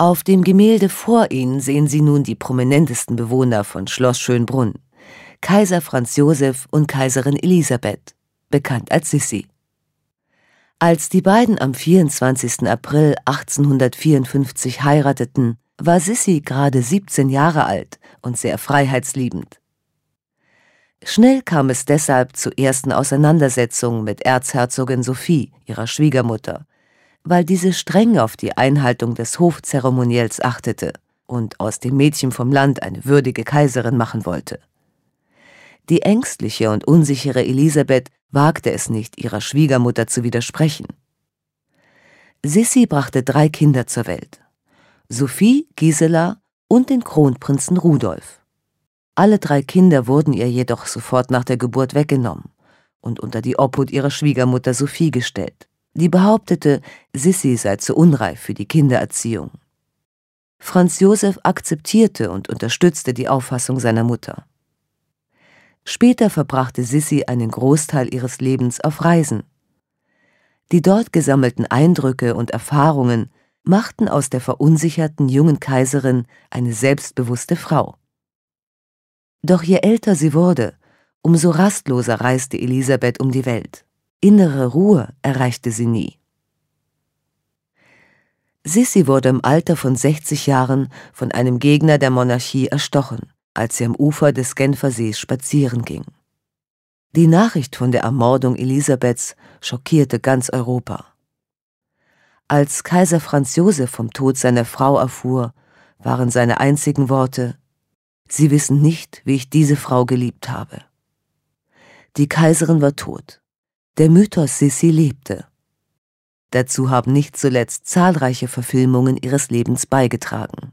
Auf dem Gemälde vor ihnen sehen Sie nun die prominentesten Bewohner von Schloss Schönbrunn. Kaiser Franz Josef und Kaiserin Elisabeth, bekannt als Sissi. Als die beiden am 24. April 1854 heirateten, war Sissi gerade 17 Jahre alt und sehr freiheitsliebend. Schnell kam es deshalb zu ersten Auseinandersetzungen mit Erzherzogin Sophie, ihrer Schwiegermutter, weil diese streng auf die Einhaltung des Hofzeremoniells achtete und aus dem Mädchen vom Land eine würdige Kaiserin machen wollte. Die ängstliche und unsichere Elisabeth wagte es nicht, ihrer Schwiegermutter zu widersprechen. Sissi brachte drei Kinder zur Welt. Sophie, Gisela und den Kronprinzen Rudolf. Alle drei Kinder wurden ihr jedoch sofort nach der Geburt weggenommen und unter die Obhut ihrer Schwiegermutter Sophie gestellt die behauptete, Sissi sei zu unreif für die Kindererziehung. Franz Josef akzeptierte und unterstützte die Auffassung seiner Mutter. Später verbrachte Sissi einen Großteil ihres Lebens auf Reisen. Die dort gesammelten Eindrücke und Erfahrungen machten aus der verunsicherten jungen Kaiserin eine selbstbewusste Frau. Doch je älter sie wurde, umso rastloser reiste Elisabeth um die Welt. Innere Ruhe erreichte sie nie. Sissi wurde im Alter von 60 Jahren von einem Gegner der Monarchie erstochen, als sie am Ufer des Genfersees spazieren ging. Die Nachricht von der Ermordung Elisabeths schockierte ganz Europa. Als Kaiser Franz Josef vom Tod seiner Frau erfuhr, waren seine einzigen Worte Sie wissen nicht, wie ich diese Frau geliebt habe. Die Kaiserin war tot. Der Mythos Sissi lebte. Dazu haben nicht zuletzt zahlreiche Verfilmungen ihres Lebens beigetragen.